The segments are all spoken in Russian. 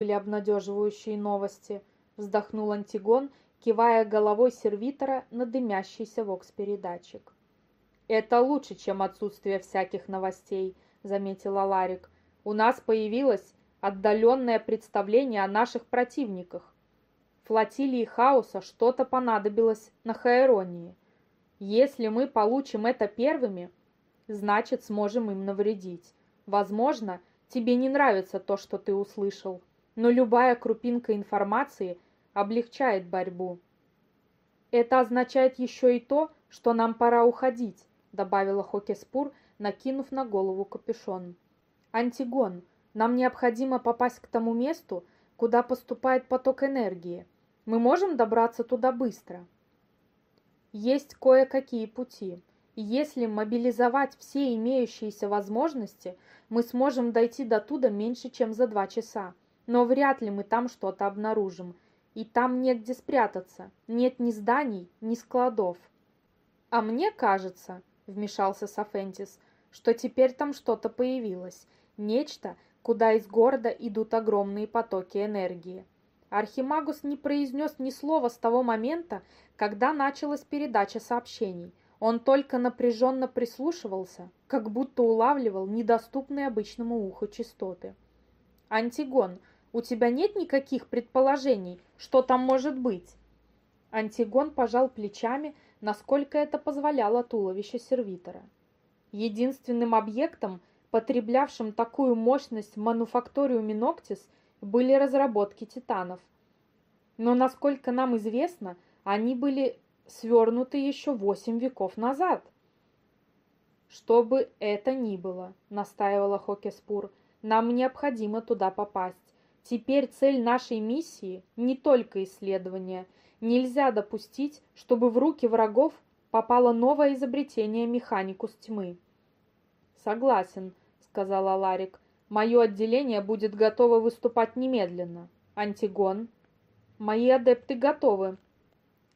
были обнадеживающие новости, вздохнул Антигон, кивая головой сервитора на дымящийся вокс-передатчик. «Это лучше, чем отсутствие всяких новостей», — заметила Ларик. «У нас появилось отдаленное представление о наших противниках. Флотилии хаоса что-то понадобилось на Хаэронии. Если мы получим это первыми, значит, сможем им навредить. Возможно, тебе не нравится то, что ты услышал, но любая крупинка информации облегчает борьбу. Это означает еще и то, что нам пора уходить, добавила Хокеспур, накинув на голову капюшон. Антигон, нам необходимо попасть к тому месту, куда поступает поток энергии. Мы можем добраться туда быстро. Есть кое-какие пути. Если мобилизовать все имеющиеся возможности, мы сможем дойти до туда меньше, чем за два часа. Но вряд ли мы там что-то обнаружим. И там негде спрятаться. Нет ни зданий, ни складов. А мне кажется, вмешался Сафентис, что теперь там что-то появилось. Нечто, куда из города идут огромные потоки энергии. Архимагус не произнес ни слова с того момента, когда началась передача сообщений – он только напряженно прислушивался, как будто улавливал недоступные обычному уху частоты. «Антигон, у тебя нет никаких предположений, что там может быть?» Антигон пожал плечами, насколько это позволяло туловище сервитора. Единственным объектом, потреблявшим такую мощность в мануфакториуме Ноктис, были разработки титанов. Но, насколько нам известно, они были свернуты еще восемь веков назад. «Что бы это ни было», — настаивала Хокеспур, — «нам необходимо туда попасть. Теперь цель нашей миссии — не только исследование. Нельзя допустить, чтобы в руки врагов попало новое изобретение механикус тьмы». «Согласен», — сказала Ларик. «Мое отделение будет готово выступать немедленно. Антигон?» «Мои адепты готовы»,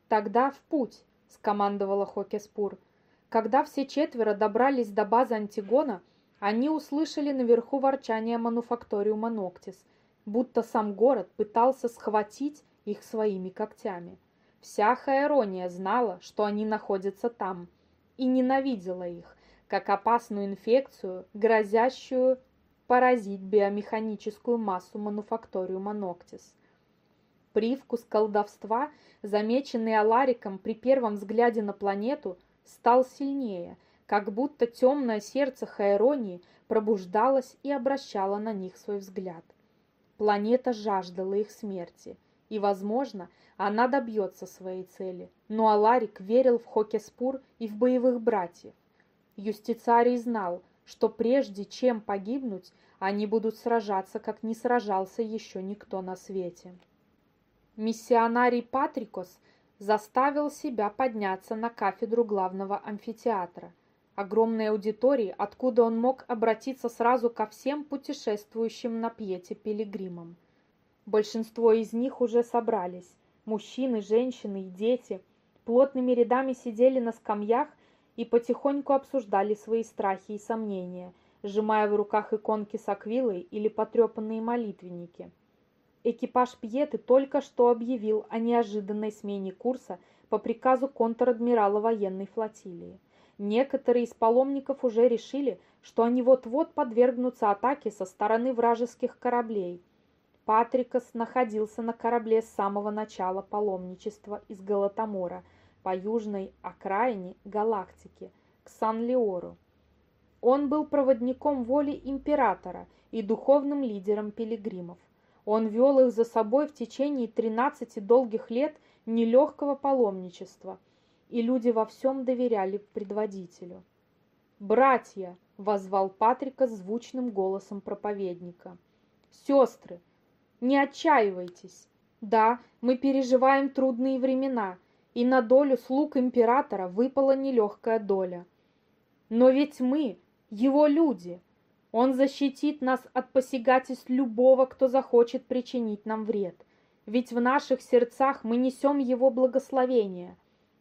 «Тогда в путь!» – скомандовала Хокеспур. Когда все четверо добрались до базы Антигона, они услышали наверху ворчание мануфакториума Ноктис, будто сам город пытался схватить их своими когтями. Вся Хаэрония знала, что они находятся там, и ненавидела их, как опасную инфекцию, грозящую поразить биомеханическую массу мануфакториума Ноктис. Привкус колдовства, замеченный Алариком при первом взгляде на планету, стал сильнее, как будто темное сердце Хаэронии пробуждалось и обращало на них свой взгляд. Планета жаждала их смерти, и, возможно, она добьется своей цели, но Аларик верил в Хокеспур и в боевых братьев. Юстицарий знал, что прежде чем погибнуть, они будут сражаться, как не сражался еще никто на свете. Миссионарий Патрикос заставил себя подняться на кафедру главного амфитеатра, огромной аудитории, откуда он мог обратиться сразу ко всем путешествующим на пьете пилигримам. Большинство из них уже собрались. Мужчины, женщины и дети плотными рядами сидели на скамьях и потихоньку обсуждали свои страхи и сомнения, сжимая в руках иконки с аквилой или потрепанные молитвенники – Экипаж Пьеты только что объявил о неожиданной смене курса по приказу контр-адмирала военной флотилии. Некоторые из паломников уже решили, что они вот-вот подвергнутся атаке со стороны вражеских кораблей. Патрикос находился на корабле с самого начала паломничества из Галатамора по южной окраине галактики к Сан-Леору. Он был проводником воли императора и духовным лидером пилигримов. Он вел их за собой в течение тринадцати долгих лет нелегкого паломничества, и люди во всем доверяли предводителю. «Братья!» — возвал Патрика звучным голосом проповедника. «Сестры, не отчаивайтесь! Да, мы переживаем трудные времена, и на долю слуг императора выпала нелегкая доля. Но ведь мы, его люди, он защитит нас от посягательств любого, кто захочет причинить нам вред. Ведь в наших сердцах мы несем Его благословение.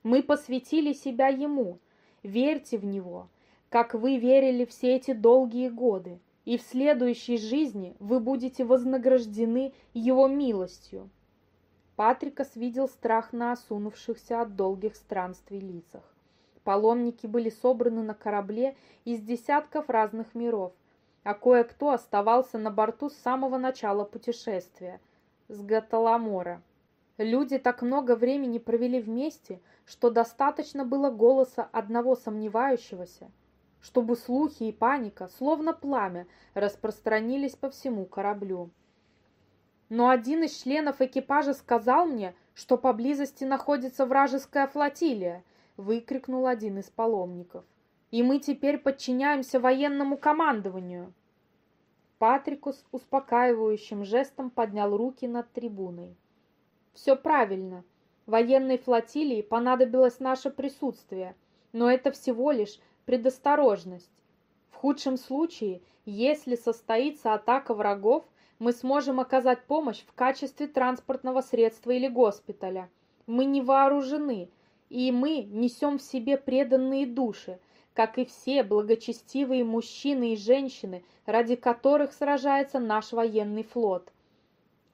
Мы посвятили себя Ему. Верьте в Него, как вы верили все эти долгие годы. и в следующей жизни вы будете вознаграждены его милостью. Патрикос видел страх на осунувшихся от долгих странствий лицах. Паломники были собраны на корабле из десятков разных миров, а кое-кто оставался на борту с самого начала путешествия, с Гаталамора. Люди так много времени провели вместе, что достаточно было голоса одного сомневающегося, чтобы слухи и паника, словно пламя, распространились по всему кораблю. Но один из членов экипажа сказал мне, что поблизости находится вражеская флотилия, выкрикнул один из паломников. И мы теперь подчиняемся военному командованию. Патрикус успокаивающим жестом поднял руки над трибуной. Все правильно. Военной флотилии понадобилось наше присутствие, но это всего лишь предосторожность. В худшем случае, если состоится атака врагов, мы сможем оказать помощь в качестве транспортного средства или госпиталя. Мы не вооружены, и мы несем в себе преданные души, как и все благочестивые мужчины и женщины, ради которых сражается наш военный флот.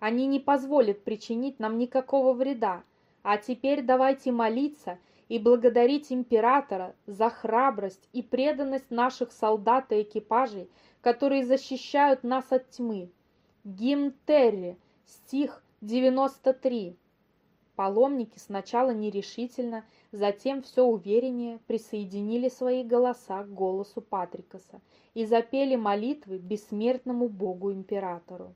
Они не позволят причинить нам никакого вреда, а теперь давайте молиться и благодарить императора за храбрость и преданность наших солдат и экипажей, которые защищают нас от тьмы. Гимн Терри, стих 93. Паломники сначала нерешительно, затем все увереннее присоединили свои голоса к голосу Патрикаса и запели молитвы бессмертному богу-императору.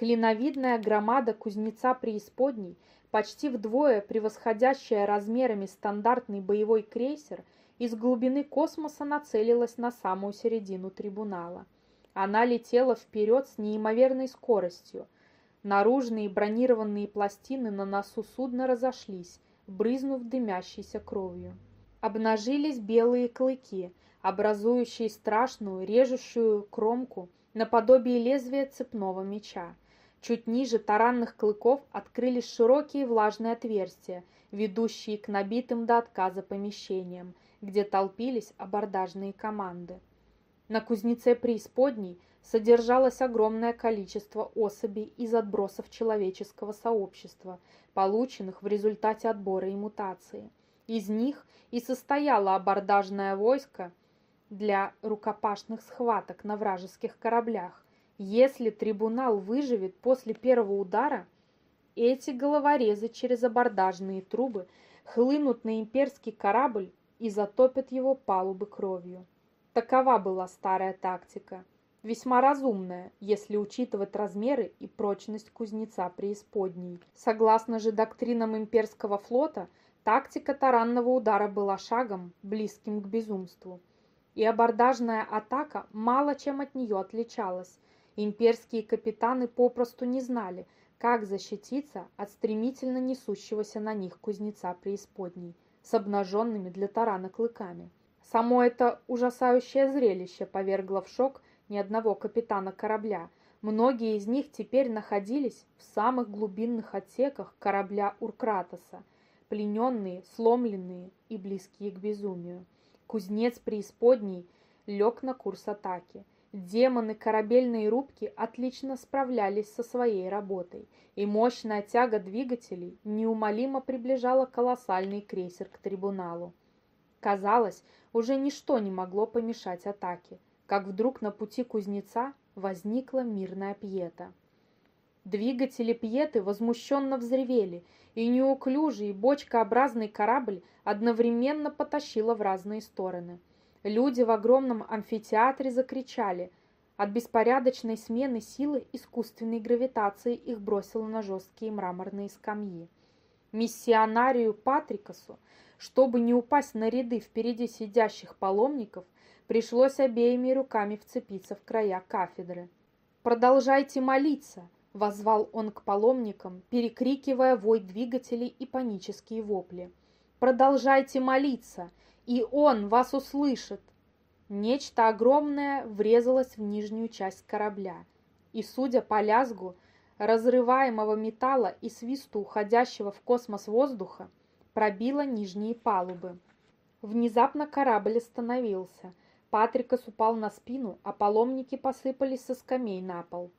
Клиновидная громада кузнеца преисподней, почти вдвое превосходящая размерами стандартный боевой крейсер, из глубины космоса нацелилась на самую середину трибунала – она летела вперед с неимоверной скоростью. Наружные бронированные пластины на носу судна разошлись, брызнув дымящейся кровью. Обнажились белые клыки, образующие страшную режущую кромку наподобие лезвия цепного меча. Чуть ниже таранных клыков открылись широкие влажные отверстия, ведущие к набитым до отказа помещениям, где толпились абордажные команды. На кузнеце преисподней содержалось огромное количество особей из отбросов человеческого сообщества, полученных в результате отбора и мутации. Из них и состояло абордажное войско для рукопашных схваток на вражеских кораблях. Если трибунал выживет после первого удара, эти головорезы через абордажные трубы хлынут на имперский корабль и затопят его палубы кровью. Такова была старая тактика, весьма разумная, если учитывать размеры и прочность кузнеца преисподней. Согласно же доктринам имперского флота, тактика таранного удара была шагом, близким к безумству. И абордажная атака мало чем от нее отличалась. Имперские капитаны попросту не знали, как защититься от стремительно несущегося на них кузнеца преисподней с обнаженными для тарана клыками. Само это ужасающее зрелище повергло в шок ни одного капитана корабля. Многие из них теперь находились в самых глубинных отсеках корабля Уркратоса, плененные, сломленные и близкие к безумию. Кузнец преисподней лег на курс атаки. Демоны корабельной рубки отлично справлялись со своей работой, и мощная тяга двигателей неумолимо приближала колоссальный крейсер к трибуналу. Казалось, уже ничто не могло помешать атаке, как вдруг на пути кузнеца возникла мирная пьета. Двигатели пьеты возмущенно взревели, и неуклюжий бочкообразный корабль одновременно потащило в разные стороны. Люди в огромном амфитеатре закричали. От беспорядочной смены силы искусственной гравитации их бросило на жесткие мраморные скамьи. Миссионарию Патрикасу чтобы не упасть на ряды впереди сидящих паломников, пришлось обеими руками вцепиться в края кафедры. «Продолжайте молиться!» — возвал он к паломникам, перекрикивая вой двигателей и панические вопли. «Продолжайте молиться, и он вас услышит!» Нечто огромное врезалось в нижнюю часть корабля, и, судя по лязгу, разрываемого металла и свисту уходящего в космос воздуха, пробила нижние палубы. Внезапно корабль остановился. Патрикас упал на спину, а паломники посыпались со скамей на пол.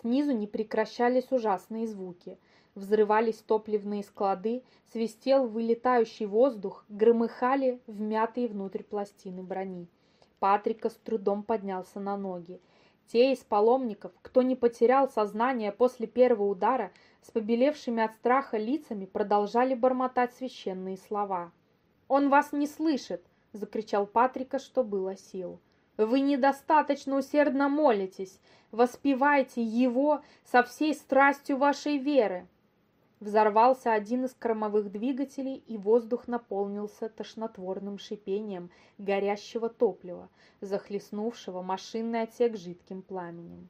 Снизу не прекращались ужасные звуки. Взрывались топливные склады, свистел вылетающий воздух, громыхали вмятые внутрь пластины брони. Патрика с трудом поднялся на ноги. Те из паломников, кто не потерял сознание после первого удара, с побелевшими от страха лицами продолжали бормотать священные слова. «Он вас не слышит!» — закричал Патрика, что было сил. «Вы недостаточно усердно молитесь! Воспевайте его со всей страстью вашей веры!» Взорвался один из кормовых двигателей, и воздух наполнился тошнотворным шипением горящего топлива, захлестнувшего машинный отсек жидким пламенем.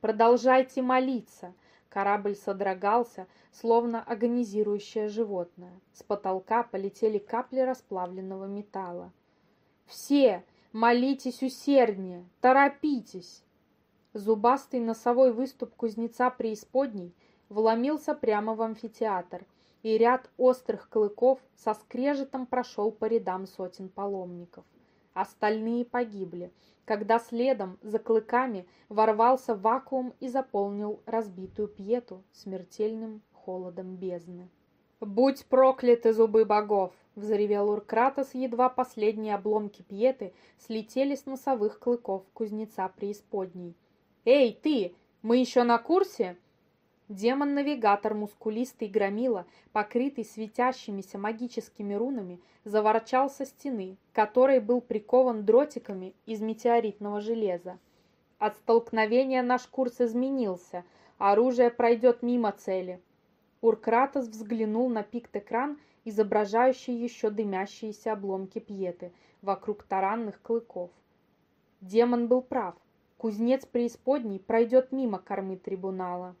«Продолжайте молиться!» Корабль содрогался, словно агонизирующее животное. С потолка полетели капли расплавленного металла. «Все! Молитесь усерднее! Торопитесь!» Зубастый носовой выступ кузнеца преисподней – вломился прямо в амфитеатр, и ряд острых клыков со скрежетом прошел по рядам сотен паломников. Остальные погибли, когда следом за клыками ворвался вакуум и заполнил разбитую пьету смертельным холодом бездны. «Будь прокляты зубы богов!» — взревел Уркратос, едва последние обломки пьеты слетели с носовых клыков кузнеца преисподней. «Эй, ты! Мы еще на курсе?» Демон-навигатор, мускулистый громила, покрытый светящимися магическими рунами, заворчал со стены, которой был прикован дротиками из метеоритного железа. От столкновения наш курс изменился, оружие пройдет мимо цели. Уркратос взглянул на пикт-экран, изображающий еще дымящиеся обломки пьеты вокруг таранных клыков. Демон был прав. Кузнец преисподней пройдет мимо кормы трибунала.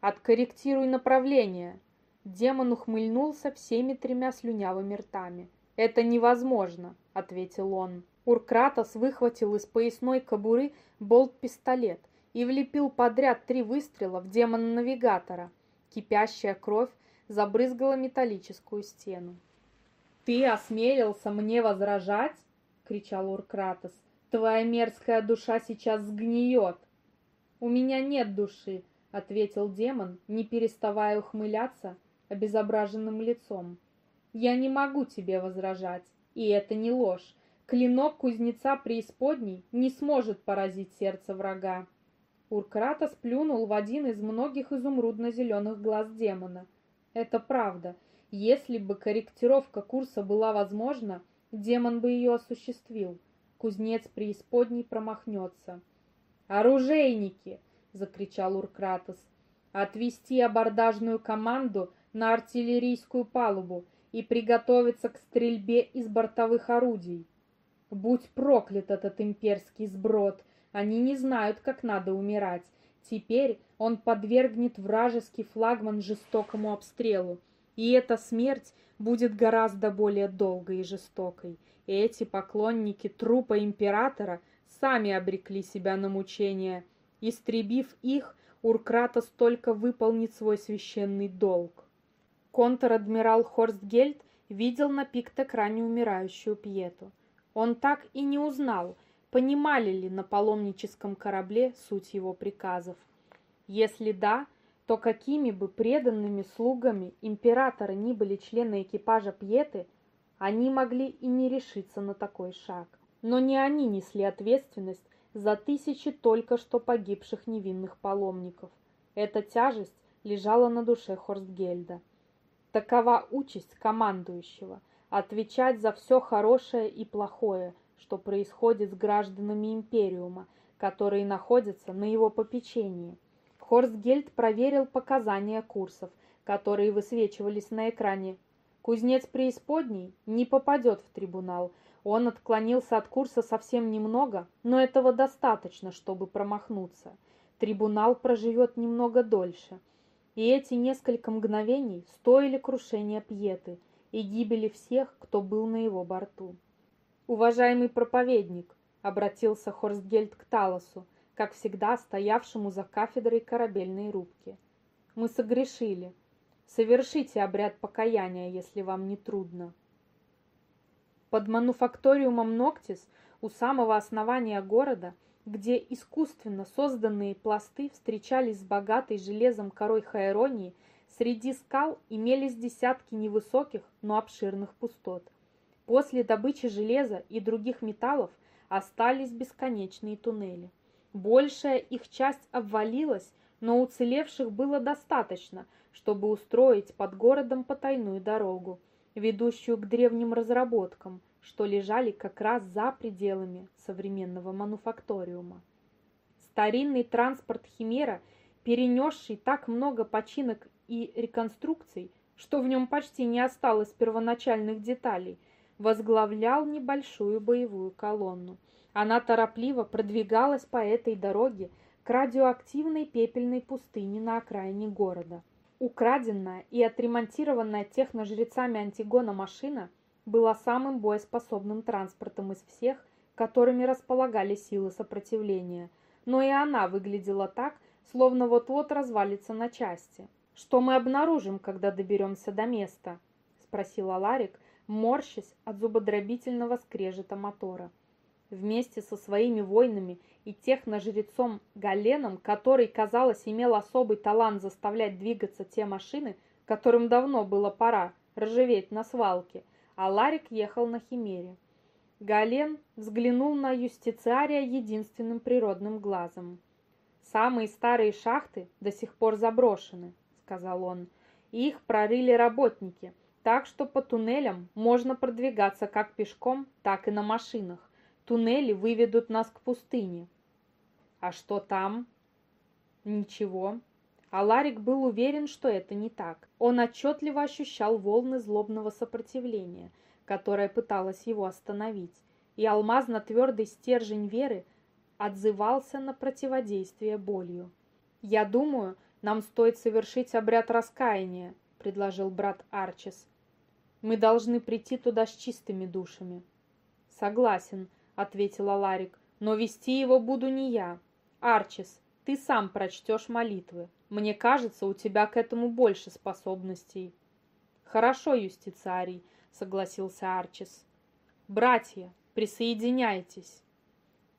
«Откорректируй направление!» Демон ухмыльнулся всеми тремя слюнявыми ртами. «Это невозможно!» — ответил он. Уркратос выхватил из поясной кобуры болт-пистолет и влепил подряд три выстрела в демона-навигатора. Кипящая кровь забрызгала металлическую стену. «Ты осмелился мне возражать?» — кричал Уркратос. «Твоя мерзкая душа сейчас сгниет!» «У меня нет души!» — ответил демон, не переставая ухмыляться обезображенным лицом. «Я не могу тебе возражать, и это не ложь. Клинок кузнеца преисподней не сможет поразить сердце врага». Уркрата сплюнул в один из многих изумрудно-зеленых глаз демона. «Это правда. Если бы корректировка курса была возможна, демон бы ее осуществил. Кузнец преисподней промахнется». «Оружейники!» — закричал Уркратос. «Отвести абордажную команду на артиллерийскую палубу и приготовиться к стрельбе из бортовых орудий. Будь проклят этот имперский сброд, они не знают, как надо умирать. Теперь он подвергнет вражеский флагман жестокому обстрелу, и эта смерть будет гораздо более долгой и жестокой. Эти поклонники трупа императора сами обрекли себя на мучения — Истребив их, Уркратос только выполнит свой священный долг. Контр-адмирал Хорстгельд видел на пикт-экране умирающую Пьету. Он так и не узнал, понимали ли на паломническом корабле суть его приказов. Если да, то какими бы преданными слугами императора ни были члены экипажа Пьеты, они могли и не решиться на такой шаг. Но не они несли ответственность за тысячи только что погибших невинных паломников. Эта тяжесть лежала на душе Хорстгельда. Такова участь командующего – отвечать за все хорошее и плохое, что происходит с гражданами Империума, которые находятся на его попечении. Хорстгельд проверил показания курсов, которые высвечивались на экране. Кузнец преисподней не попадет в трибунал – он отклонился от курса совсем немного, но этого достаточно, чтобы промахнуться. Трибунал проживет немного дольше. И эти несколько мгновений стоили крушения Пьеты и гибели всех, кто был на его борту. «Уважаемый проповедник», — обратился Хорстгельд к Талосу, как всегда стоявшему за кафедрой корабельной рубки. «Мы согрешили. Совершите обряд покаяния, если вам не трудно». Под мануфакториумом Ноктис у самого основания города, где искусственно созданные пласты встречались с богатой железом корой Хайронии, среди скал имелись десятки невысоких, но обширных пустот. После добычи железа и других металлов остались бесконечные туннели. Большая их часть обвалилась, но уцелевших было достаточно, чтобы устроить под городом потайную дорогу, ведущую к древним разработкам, что лежали как раз за пределами современного мануфакториума. Старинный транспорт Химера, перенесший так много починок и реконструкций, что в нем почти не осталось первоначальных деталей, возглавлял небольшую боевую колонну. Она торопливо продвигалась по этой дороге к радиоактивной пепельной пустыне на окраине города. Украденная и отремонтированная техножрецами Антигона машина была самым боеспособным транспортом из всех, которыми располагали силы сопротивления, но и она выглядела так, словно вот-вот развалится на части. «Что мы обнаружим, когда доберемся до места?» – спросила Ларик, морщась от зубодробительного скрежета мотора. Вместе со своими воинами и техножрецом Галеном, который, казалось, имел особый талант заставлять двигаться те машины, которым давно было пора ржаветь на свалке, а Ларик ехал на Химере. Гален взглянул на юстициария единственным природным глазом. «Самые старые шахты до сих пор заброшены», — сказал он. «Их прорыли работники, так что по туннелям можно продвигаться как пешком, так и на машинах. Туннели выведут нас к пустыне. А что там? Ничего. А Ларик был уверен, что это не так. Он отчетливо ощущал волны злобного сопротивления, которое пыталось его остановить, и алмазно-твердый стержень веры отзывался на противодействие болью. «Я думаю, нам стоит совершить обряд раскаяния», — предложил брат Арчис. «Мы должны прийти туда с чистыми душами». «Согласен», ответила Ларик, но вести его буду не я. Арчис, ты сам прочтешь молитвы. Мне кажется, у тебя к этому больше способностей. Хорошо, юстициарий, согласился Арчис. Братья, присоединяйтесь.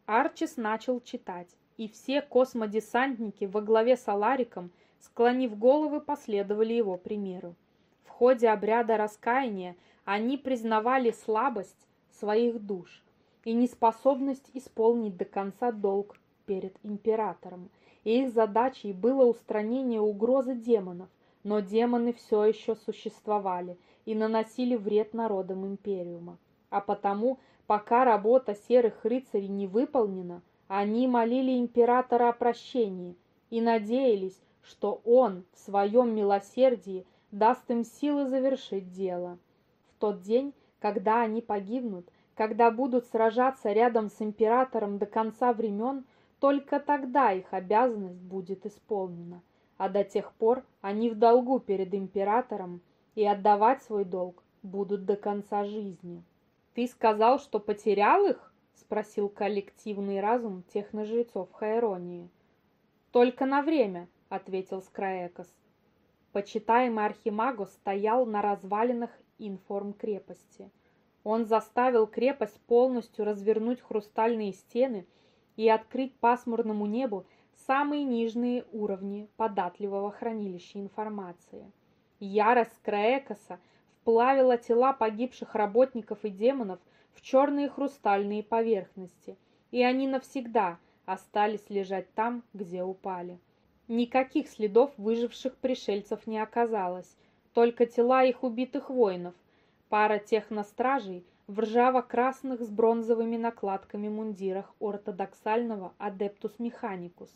Арчис начал читать, и все космодесантники во главе с Алариком, склонив головы, последовали его примеру. В ходе обряда раскаяния они признавали слабость своих душ, и неспособность исполнить до конца долг перед императором. И их задачей было устранение угрозы демонов, но демоны все еще существовали и наносили вред народам Империума. А потому, пока работа серых рыцарей не выполнена, они молили императора о прощении и надеялись, что он в своем милосердии даст им силы завершить дело. В тот день, когда они погибнут, когда будут сражаться рядом с императором до конца времен, только тогда их обязанность будет исполнена. А до тех пор они в долгу перед императором и отдавать свой долг будут до конца жизни. «Ты сказал, что потерял их?» — спросил коллективный разум техножрецов Хайронии. «Только на время», — ответил Скраекос. Почитаемый Архимагос стоял на развалинах информ крепости — он заставил крепость полностью развернуть хрустальные стены и открыть пасмурному небу самые нижние уровни податливого хранилища информации. Ярость Краекоса вплавила тела погибших работников и демонов в черные хрустальные поверхности, и они навсегда остались лежать там, где упали. Никаких следов выживших пришельцев не оказалось, только тела их убитых воинов – Пара техностражей в ржаво-красных с бронзовыми накладками мундирах ортодоксального Адептус Механикус.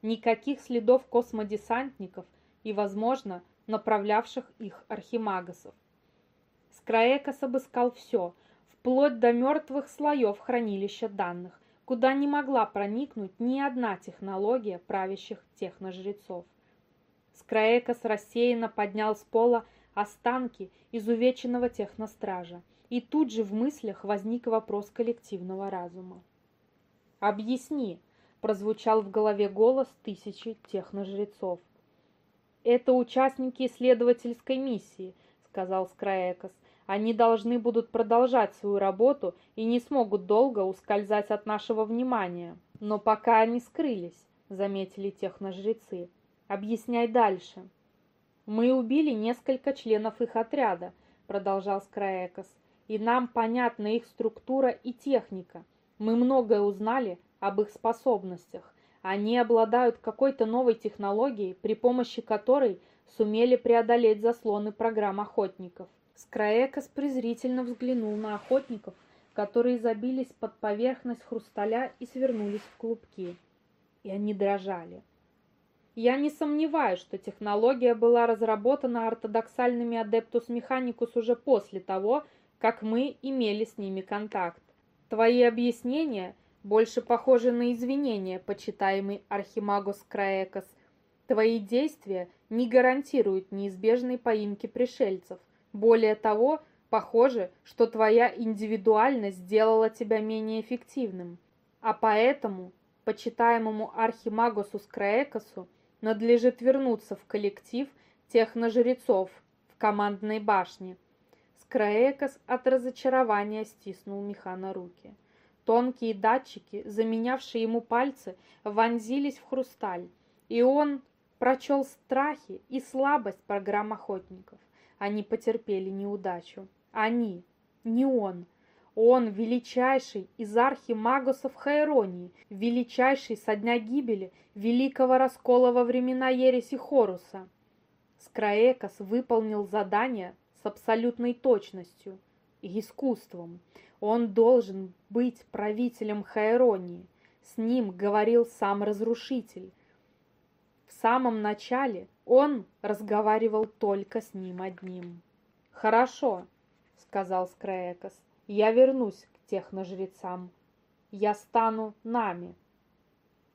Никаких следов космодесантников и, возможно, направлявших их архимагасов. Скраекос обыскал все, вплоть до мертвых слоев хранилища данных, куда не могла проникнуть ни одна технология правящих техножрецов. Скраекос рассеянно поднял с пола останки изувеченного техностража, и тут же в мыслях возник вопрос коллективного разума. «Объясни», — прозвучал в голове голос тысячи техножрецов. «Это участники исследовательской миссии», — сказал Скраекос. Они должны будут продолжать свою работу и не смогут долго ускользать от нашего внимания. Но пока они скрылись, заметили техножрецы. Объясняй дальше. Мы убили несколько членов их отряда, продолжал Скраекос, и нам понятна их структура и техника. Мы многое узнали об их способностях. Они обладают какой-то новой технологией, при помощи которой сумели преодолеть заслоны программ охотников. Скраекос презрительно взглянул на охотников, которые забились под поверхность хрусталя и свернулись в клубки. И они дрожали. Я не сомневаюсь, что технология была разработана ортодоксальными Adeptus Mechanicus уже после того, как мы имели с ними контакт. Твои объяснения больше похожи на извинения, почитаемый Архимагус Краекос. Твои действия не гарантируют неизбежной поимки пришельцев – более того, похоже, что твоя индивидуальность сделала тебя менее эффективным. А поэтому, почитаемому Архимагусу Скраекосу, надлежит вернуться в коллектив техножрецов в командной башне. Скраекос от разочарования стиснул Механа руки. Тонкие датчики, заменявшие ему пальцы, вонзились в хрусталь, и он прочел страхи и слабость программ охотников. Они потерпели неудачу. Они, не он. Он величайший из архимагусов Хайронии, величайший со дня гибели великого раскола во времена ереси Хоруса. Скраекос выполнил задание с абсолютной точностью и искусством. Он должен быть правителем Хайронии. С ним говорил сам Разрушитель. В самом начале он разговаривал только с ним одним. «Хорошо», — сказал Скраекос, — «я вернусь к техножрецам. Я стану нами.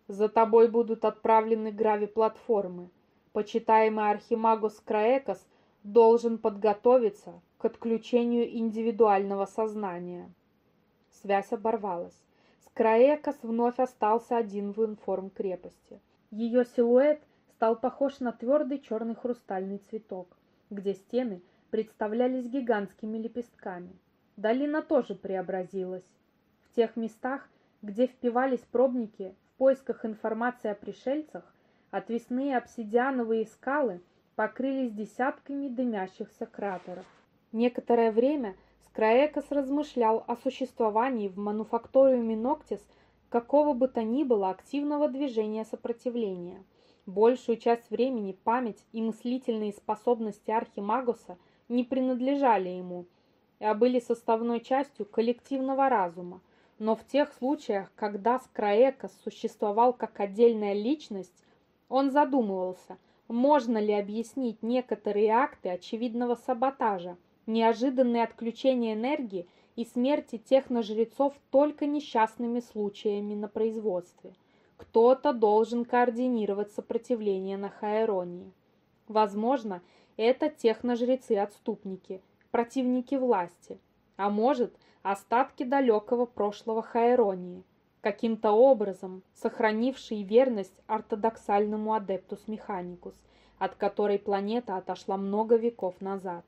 За тобой будут отправлены грави-платформы. Почитаемый Архимагус Краекос должен подготовиться к отключению индивидуального сознания». Связь оборвалась. Скраекос вновь остался один в информ-крепости. Ее силуэт — стал похож на твердый черный хрустальный цветок, где стены представлялись гигантскими лепестками. Долина тоже преобразилась. В тех местах, где впивались пробники в поисках информации о пришельцах, отвесные обсидиановые скалы покрылись десятками дымящихся кратеров. Некоторое время Скраекос размышлял о существовании в мануфакториуме Ноктис какого бы то ни было активного движения сопротивления – Большую часть времени память и мыслительные способности Архимагуса не принадлежали ему, а были составной частью коллективного разума. Но в тех случаях, когда Скраекос существовал как отдельная личность, он задумывался, можно ли объяснить некоторые акты очевидного саботажа, неожиданные отключения энергии и смерти техножрецов только несчастными случаями на производстве – кто-то должен координировать сопротивление на Хаэронии. Возможно, это техножрецы-отступники, противники власти, а может, остатки далекого прошлого Хаэронии, каким-то образом сохранившие верность ортодоксальному Адептус Механикус, от которой планета отошла много веков назад.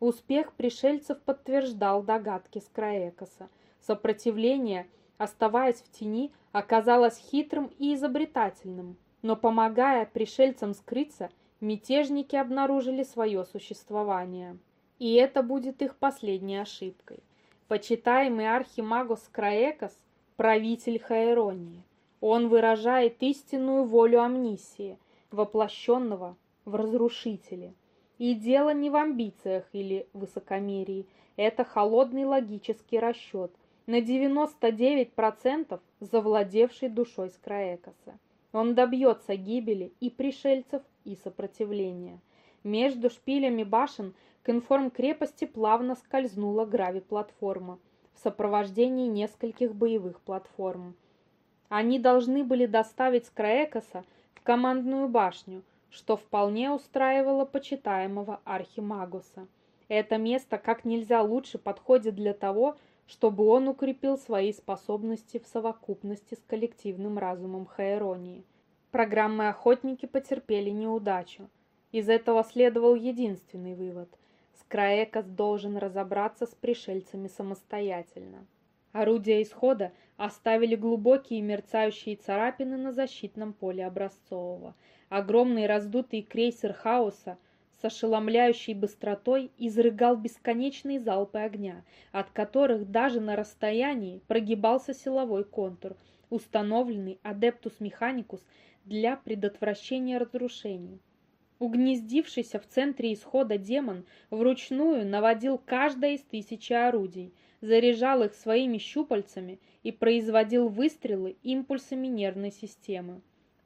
Успех пришельцев подтверждал догадки Скраекоса. Сопротивление – оставаясь в тени, оказалась хитрым и изобретательным, но помогая пришельцам скрыться, мятежники обнаружили свое существование. И это будет их последней ошибкой. Почитаемый архимагос Краекос – правитель Хаэронии. Он выражает истинную волю амнисии, воплощенного в разрушителе. И дело не в амбициях или высокомерии, это холодный логический расчет, на 99% завладевший душой Скраекоса. Он добьется гибели и пришельцев, и сопротивления. Между шпилями башен к информ-крепости плавно скользнула грави-платформа в сопровождении нескольких боевых платформ. Они должны были доставить Скраекоса в командную башню, что вполне устраивало почитаемого Архимагуса. Это место как нельзя лучше подходит для того, чтобы он укрепил свои способности в совокупности с коллективным разумом Хаэронии. Программы «Охотники» потерпели неудачу. Из этого следовал единственный вывод. Скраекос должен разобраться с пришельцами самостоятельно. Орудия исхода оставили глубокие мерцающие царапины на защитном поле Образцового. Огромный раздутый крейсер хаоса с ошеломляющей быстротой изрыгал бесконечные залпы огня, от которых даже на расстоянии прогибался силовой контур, установленный Адептус Механикус для предотвращения разрушений. Угнездившийся в центре исхода демон вручную наводил каждое из тысячи орудий, заряжал их своими щупальцами и производил выстрелы импульсами нервной системы.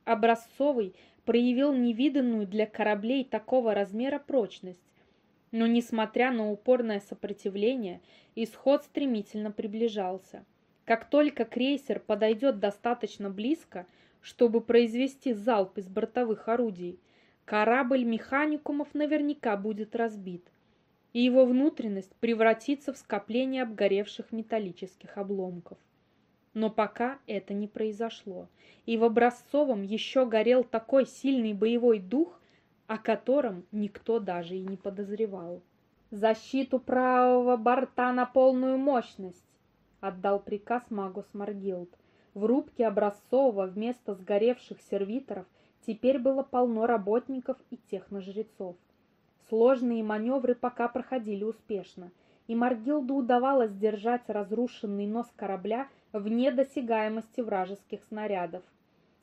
Образцовый проявил невиданную для кораблей такого размера прочность, но, несмотря на упорное сопротивление, исход стремительно приближался. Как только крейсер подойдет достаточно близко, чтобы произвести залп из бортовых орудий, Корабль механикумов наверняка будет разбит, и его внутренность превратится в скопление обгоревших металлических обломков. Но пока это не произошло, и в Образцовом еще горел такой сильный боевой дух, о котором никто даже и не подозревал. «Защиту правого борта на полную мощность!» — отдал приказ Магус Маргилд. В рубке Образцового вместо сгоревших сервиторов Теперь было полно работников и техножрецов. Сложные маневры пока проходили успешно, и Маргилду удавалось держать разрушенный нос корабля вне досягаемости вражеских снарядов.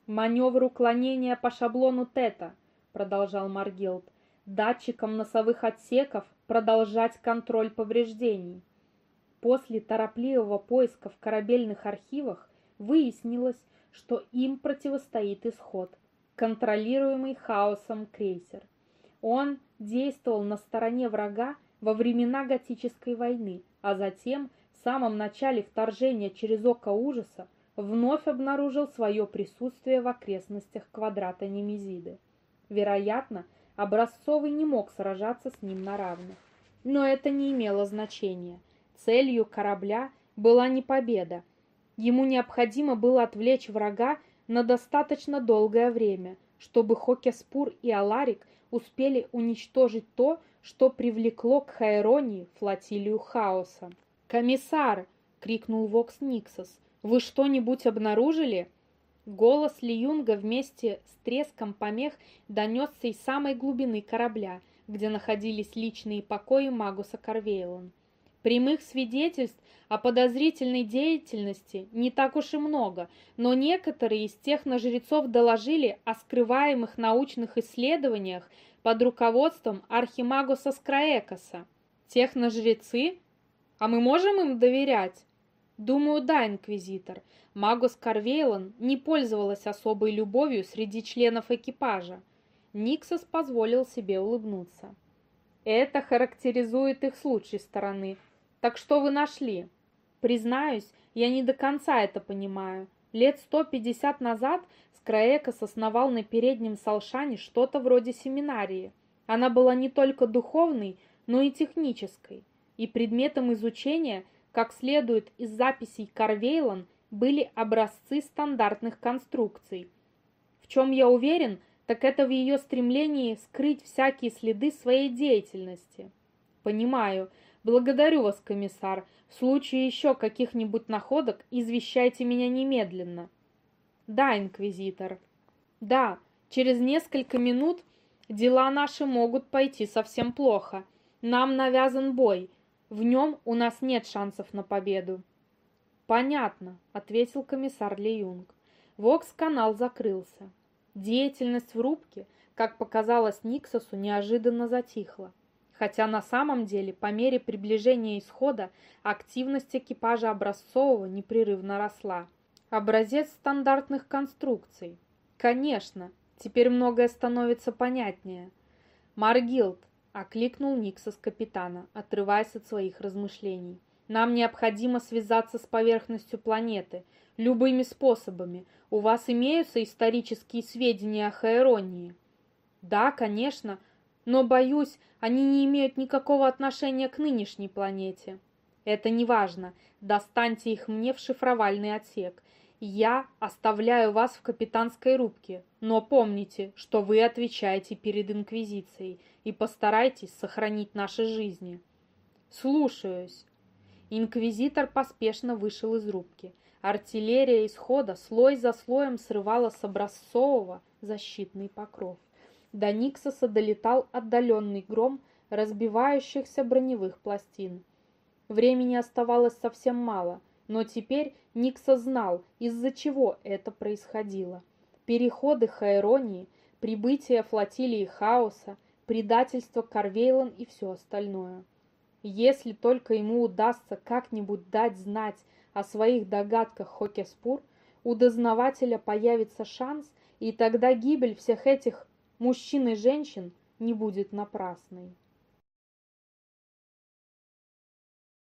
«Маневр уклонения по шаблону Тета», — продолжал Маргилд, «датчикам носовых отсеков продолжать контроль повреждений». После торопливого поиска в корабельных архивах выяснилось, что им противостоит исход — контролируемый хаосом крейсер. Он действовал на стороне врага во времена Готической войны, а затем, в самом начале вторжения через Око Ужаса, вновь обнаружил свое присутствие в окрестностях квадрата Немезиды. Вероятно, Образцовый не мог сражаться с ним на равных. Но это не имело значения. Целью корабля была не победа. Ему необходимо было отвлечь врага на достаточно долгое время, чтобы Хокеспур и Аларик успели уничтожить то, что привлекло к Хайронии флотилию хаоса. «Комиссар!» — крикнул Вокс Никсос. «Вы что-нибудь обнаружили?» Голос Лиюнга вместе с треском помех донесся из самой глубины корабля, где находились личные покои Магуса Карвейлан. Прямых свидетельств о подозрительной деятельности не так уж и много, но некоторые из тех нажрецов доложили о скрываемых научных исследованиях под руководством Архимагуса Скраекоса. Техножрецы? А мы можем им доверять? Думаю, да, инквизитор. Магус Карвейлан не пользовалась особой любовью среди членов экипажа. Никсос позволил себе улыбнуться. Это характеризует их с лучшей стороны, так что вы нашли? Признаюсь, я не до конца это понимаю. Лет 150 назад Скраекос основал на переднем Салшане что-то вроде семинарии. Она была не только духовной, но и технической. И предметом изучения, как следует из записей Карвейлан, были образцы стандартных конструкций. В чем я уверен, так это в ее стремлении скрыть всякие следы своей деятельности. Понимаю, «Благодарю вас, комиссар. В случае еще каких-нибудь находок извещайте меня немедленно». «Да, инквизитор». «Да, через несколько минут дела наши могут пойти совсем плохо. Нам навязан бой. В нем у нас нет шансов на победу». «Понятно», — ответил комиссар Ли Юнг. Вокс-канал закрылся. Деятельность в рубке, как показалось Никсосу, неожиданно затихла хотя на самом деле по мере приближения исхода активность экипажа образцового непрерывно росла. Образец стандартных конструкций. Конечно, теперь многое становится понятнее. Маргилд окликнул Никса капитана, отрываясь от своих размышлений. Нам необходимо связаться с поверхностью планеты, любыми способами. У вас имеются исторические сведения о Хаэронии? Да, конечно, но, боюсь, они не имеют никакого отношения к нынешней планете. Это не важно. Достаньте их мне в шифровальный отсек. Я оставляю вас в капитанской рубке, но помните, что вы отвечаете перед Инквизицией и постарайтесь сохранить наши жизни. Слушаюсь. Инквизитор поспешно вышел из рубки. Артиллерия исхода слой за слоем срывала с образцового защитный покров. До Никсоса долетал отдаленный гром разбивающихся броневых пластин. Времени оставалось совсем мало, но теперь Никса знал, из-за чего это происходило. Переходы Хайронии, прибытие флотилии Хаоса, предательство Карвейлан и все остальное. Если только ему удастся как-нибудь дать знать о своих догадках Хокеспур, у дознавателя появится шанс, и тогда гибель всех этих мужчин и женщин не будет напрасной.